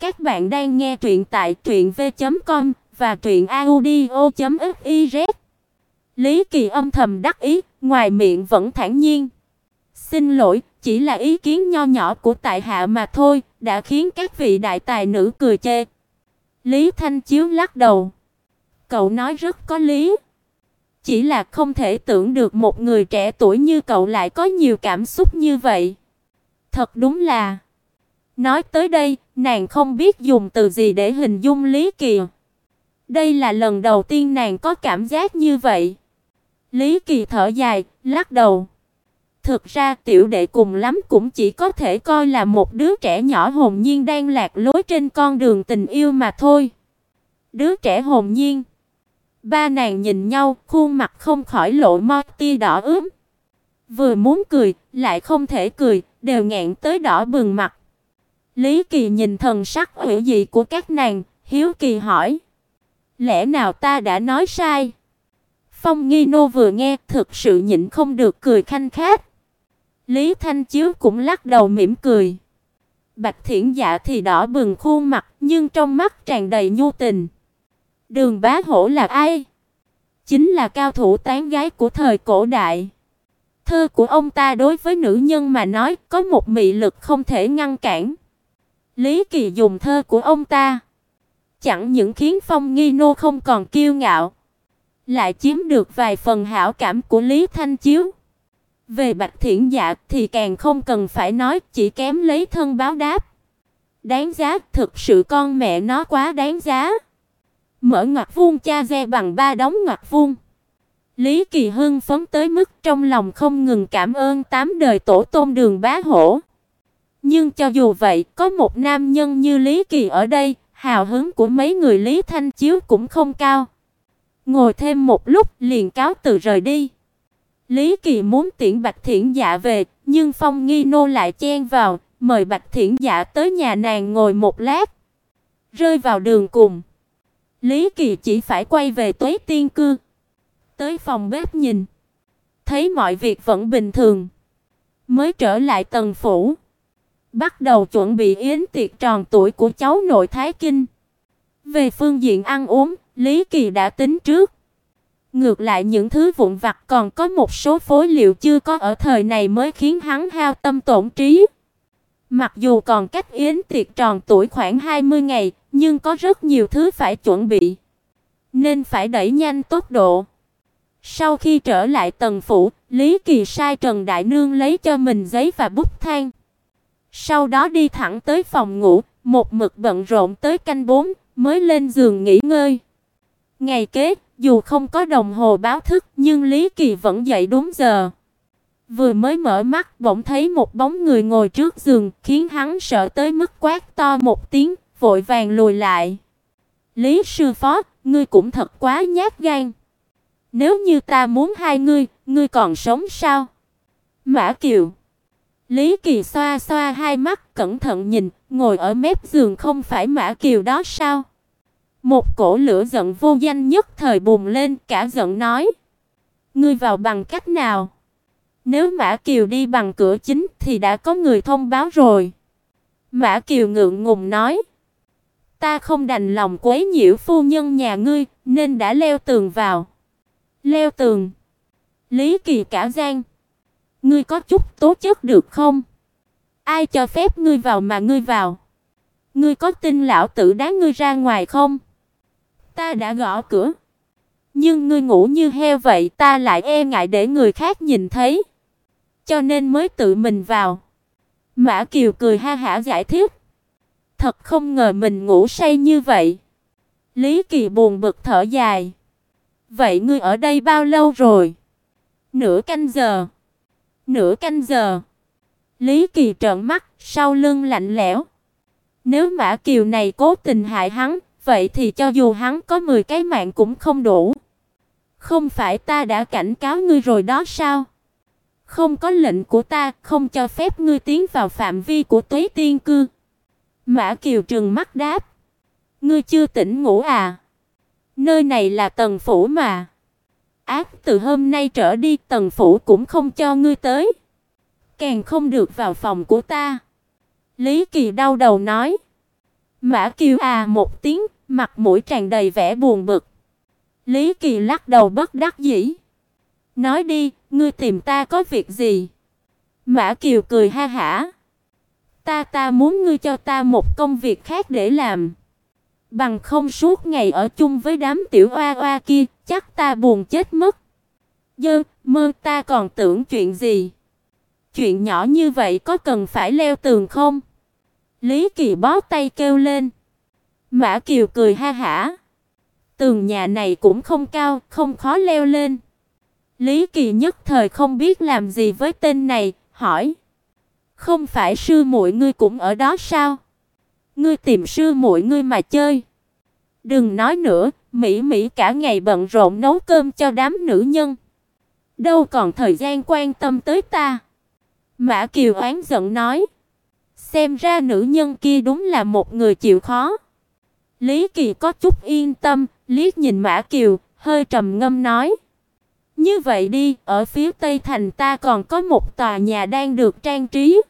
Các bạn đang nghe truyện tại truyệnv.com và truyệnaudio.fiz. Lý Kỳ âm thầm đắc ý, ngoài miệng vẫn thản nhiên. Xin lỗi, chỉ là ý kiến nho nhỏ của tại hạ mà thôi, đã khiến các vị đại tài nữ cười chê. Lý Thanh Chiếu lắc đầu. Cậu nói rất có lý. Chỉ là không thể tưởng được một người trẻ tuổi như cậu lại có nhiều cảm xúc như vậy. Thật đúng là Nói tới đây, nàng không biết dùng từ gì để hình dung Lý Kỳ. Đây là lần đầu tiên nàng có cảm giác như vậy. Lý Kỳ thở dài, lắc đầu. Thực ra tiểu đệ cùng lắm cũng chỉ có thể coi là một đứa trẻ nhỏ hồn nhiên đang lạc lối trên con đường tình yêu mà thôi. Đứa trẻ hồn nhiên. Ba nàng nhìn nhau, khuôn mặt không khỏi lộ mo tia đỏ ửng. Vừa muốn cười, lại không thể cười, đều ngẹn tới đỏ bừng mặt. Lý Kỳ nhìn thần sắc hủy dị của các nàng, hiếu kỳ hỏi: "Lẽ nào ta đã nói sai?" Phong Nghi Nô vừa nghe, thực sự nhịn không được cười khanh khách. Lý Thanh Chiếu cũng lắc đầu mỉm cười. Bạch Thiển Dạ thì đỏ bừng khuôn mặt, nhưng trong mắt tràn đầy nhu tình. Đường Bá Hổ là ai? Chính là cao thủ tán gái của thời cổ đại. Thơ của ông ta đối với nữ nhân mà nói có một mị lực không thể ngăn cản. Lý Kỳ dùng thơ của ông ta, chẳng những khiến Phong Nghi Nô không còn kiêu ngạo, lại chiếm được vài phần hảo cảm của Lý Thanh Chiếu. Về Bạch Thiển Dạ thì càng không cần phải nói, chỉ kém lấy thân báo đáp. Đáng giá, thực sự con mẹ nó quá đáng giá. Mở ngoặc vuông cha re bằng ba đóng ngoặc vuông. Lý Kỳ Hưng phấn tới mức trong lòng không ngừng cảm ơn tám đời tổ tôn Đường Bá Hổ. Nhưng cho dù vậy, có một nam nhân như Lý Kỳ ở đây, hào hứng của mấy người Lý Thanh Chiếu cũng không cao. Ngồi thêm một lúc liền cáo từ rời đi. Lý Kỳ muốn tiễn Bạch Thiển Dạ về, nhưng Phong Nghi Nô lại chen vào, mời Bạch Thiển Dạ tới nhà nàng ngồi một lát. Rơi vào đường cùng, Lý Kỳ chỉ phải quay về Tuế Tiên cư. Tới phòng bếp nhìn, thấy mọi việc vẫn bình thường, mới trở lại tầng phủ bắt đầu chuẩn bị yến tiệc tròn tuổi của cháu nội Thái Kinh. Về phương diện ăn uống, Lý Kỳ đã tính trước. Ngược lại những thứ vụn vặt còn có một số phối liệu chưa có ở thời này mới khiến hắn hao tâm tổn trí. Mặc dù còn cách yến tiệc tròn tuổi khoảng 20 ngày, nhưng có rất nhiều thứ phải chuẩn bị, nên phải đẩy nhanh tốc độ. Sau khi trở lại tầng phủ, Lý Kỳ sai Trần Đại Nương lấy cho mình giấy và bút than. Sau đó đi thẳng tới phòng ngủ, một mực bận rộn tới canh bốn mới lên giường nghỉ ngơi. Ngày kế, dù không có đồng hồ báo thức, nhưng Lý Kỳ vẫn dậy đúng giờ. Vừa mới mở mắt, bỗng thấy một bóng người ngồi trước giường, khiến hắn sợ tới mức quát to một tiếng, vội vàng lùi lại. "Lý sư phó, ngươi cũng thật quá nhát gan. Nếu như ta muốn hai ngươi, ngươi còn sống sao?" Mã Kiều Lý Kỳ xoa xoa hai mắt, cẩn thận nhìn, ngồi ở mép giường không phải Mã Kiều đó sao? Một cổ lửa giận vô danh nhất thời bùng lên, cả giận nói: "Ngươi vào bằng cách nào? Nếu Mã Kiều đi bằng cửa chính thì đã có người thông báo rồi." Mã Kiều ngượng ngùng nói: "Ta không đành lòng quấy nhiễu phu nhân nhà ngươi, nên đã leo tường vào." "Leo tường?" Lý Kỳ cả gan Ngươi có chút tố chất được không? Ai cho phép ngươi vào mà ngươi vào? Ngươi có tin lão tử đá ngươi ra ngoài không? Ta đã gõ cửa. Nhưng ngươi ngủ như heo vậy, ta lại e ngại để người khác nhìn thấy. Cho nên mới tự mình vào. Mã Kiều cười ha hả giải thích. Thật không ngờ mình ngủ say như vậy. Lý Kỳ buồn bực thở dài. Vậy ngươi ở đây bao lâu rồi? Nửa canh giờ. Nửa canh giờ. Lý Kỳ trợn mắt, sau lưng lạnh lẽo. Nếu Mã Kiều này cố tình hại hắn, vậy thì cho dù hắn có 10 cái mạng cũng không đủ. Không phải ta đã cảnh cáo ngươi rồi đó sao? Không có lệnh của ta, không cho phép ngươi tiến vào phạm vi của Tuế Tiên cư. Mã Kiều trừng mắt đáp: "Ngươi chưa tỉnh ngủ à? Nơi này là tầng phủ mà." Ác từ hôm nay trở đi tần phủ cũng không cho ngươi tới, càng không được vào phòng của ta." Lý Kỳ đau đầu nói. Mã Kiều à một tiếng, mặt mũi tràn đầy vẻ buồn bực. Lý Kỳ lắc đầu bất đắc dĩ. Nói đi, ngươi tìm ta có việc gì? Mã Kiều cười ha hả. Ta ta muốn ngươi cho ta một công việc khác để làm. Bằng không suốt ngày ở chung với đám tiểu oa oa kia, chắc ta buồn chết mất. Dơ, mơ ta còn tưởng chuyện gì? Chuyện nhỏ như vậy có cần phải leo tường không? Lý Kỳ bó tay kêu lên. Mã Kiều cười ha hả. Tường nhà này cũng không cao, không khó leo lên. Lý Kỳ nhất thời không biết làm gì với tên này, hỏi: "Không phải sư muội ngươi cũng ở đó sao? Ngươi tìm sư muội ngươi mà chơi?" Đừng nói nữa, Mỹ Mỹ cả ngày bận rộn nấu cơm cho đám nữ nhân, đâu còn thời gian quan tâm tới ta. Mã Kiều oán giận nói: "Xem ra nữ nhân kia đúng là một người chịu khó." Lý Kỳ có chút yên tâm, liếc nhìn Mã Kiều, hơi trầm ngâm nói: "Như vậy đi, ở phía Tây thành ta còn có một tòa nhà đang được trang trí,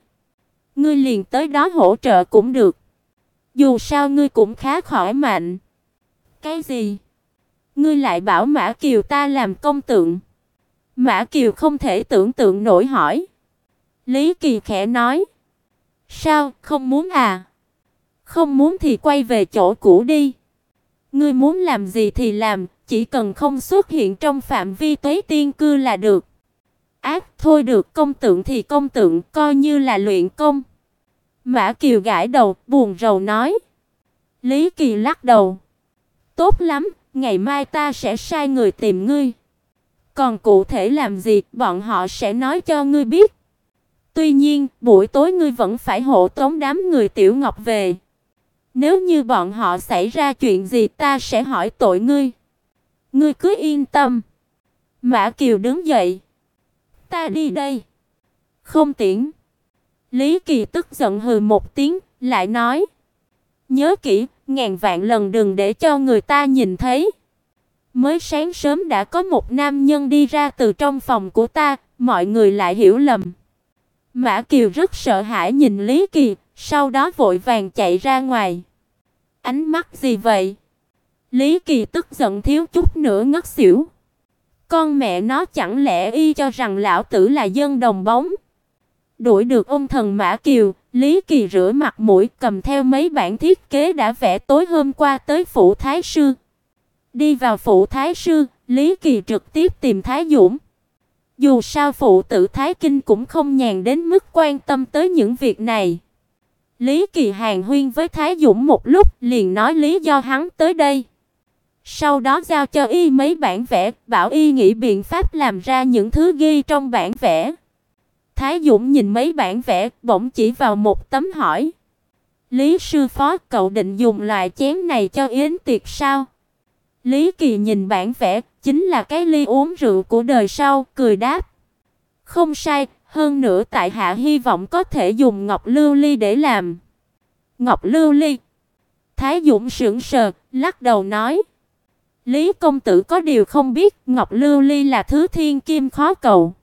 ngươi liền tới đó hỗ trợ cũng được. Dù sao ngươi cũng khá khỏi mạnh." "Cái gì? Ngươi lại bảo Mã Kiều ta làm công tượng?" Mã Kiều không thể tưởng tượng nổi hỏi. Lý Kỳ khẽ nói: "Sao, không muốn à?" Không muốn thì quay về chỗ cũ đi. Ngươi muốn làm gì thì làm, chỉ cần không xuất hiện trong phạm vi tuế tiên cư là được. Ác, thôi được, công tượng thì công tượng, coi như là luyện công. Mã Kiều gãi đầu, buồn rầu nói. Lý Kỳ lắc đầu. Tốt lắm, ngày mai ta sẽ sai người tìm ngươi. Còn cụ thể làm gì, bọn họ sẽ nói cho ngươi biết. Tuy nhiên, buổi tối ngươi vẫn phải hộ tống đám người Tiểu Ngọc về. Nếu như bọn họ xảy ra chuyện gì ta sẽ hỏi tội ngươi. Ngươi cứ yên tâm. Mã Kiều đứng dậy. Ta đi đây. Không tiễn. Lý Kỳ tức giận hừ một tiếng, lại nói: "Nhớ kỹ, ngàn vạn lần đừng để cho người ta nhìn thấy." Mới sáng sớm đã có một nam nhân đi ra từ trong phòng của ta, mọi người lại hiểu lầm. Mã Kiều rất sợ hãi nhìn Lý Kỳ, sau đó vội vàng chạy ra ngoài. Ánh mắt gì vậy? Lý Kỳ tức giận thiếu chút nữa ngất xỉu. Con mẹ nó chẳng lẽ y cho rằng lão tử là dân đồng bóng? Đuổi được ông thần Mã Kiều, Lý Kỳ rửa mặt mũi, cầm theo mấy bản thiết kế đã vẽ tối hôm qua tới phủ thái sư. Đi vào phủ thái sư, Lý Kỳ trực tiếp tìm Thái Dũng. Dù sao phụ tử Thái Kinh cũng không nhàn đến mức quan tâm tới những việc này. Lý Kỳ Hàn huyên với Thái Dũng một lúc, liền nói lý do hắn tới đây. Sau đó giao cho y mấy bản vẽ, bảo y nghĩ biện pháp làm ra những thứ ghi trong bản vẽ. Thái Dũng nhìn mấy bản vẽ, bỗng chỉ vào một tấm hỏi: "Lý sư phó, cậu định dùng loại chén này cho yến tiệc sao?" Lý Kỳ nhìn bản vẽ, chính là cái ly uống rượu của đời sau, cười đáp: "Không sai, hơn nữa tại hạ hy vọng có thể dùng ngọc lưu ly để làm. Ngọc lưu ly? Thái Dũng sững sờ, lắc đầu nói: "Lý công tử có điều không biết, ngọc lưu ly là thứ thiên kim khó cầu.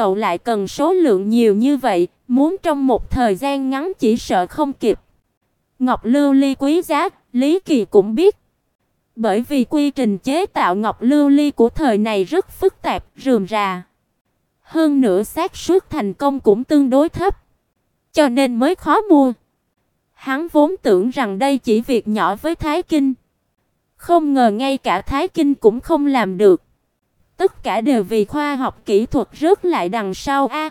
Cậu lại cần số lượng nhiều như vậy, muốn trong một thời gian ngắn chỉ sợ không kịp." Ngọc lưu ly quý giá, Lý Kỳ cũng biết. Bởi vì quy trình chế tạo ngọc lưu ly của thời này rất phức tạp, rườm rà. Hơn nữa xác suất thành công cũng tương đối thấp, cho nên mới khó mua. Hắn vốn tưởng rằng đây chỉ việc nhỏ với Thái Kinh, không ngờ ngay cả Thái Kinh cũng không làm được. Tất cả đều vì khoa học kỹ thuật rớt lại đằng sau a.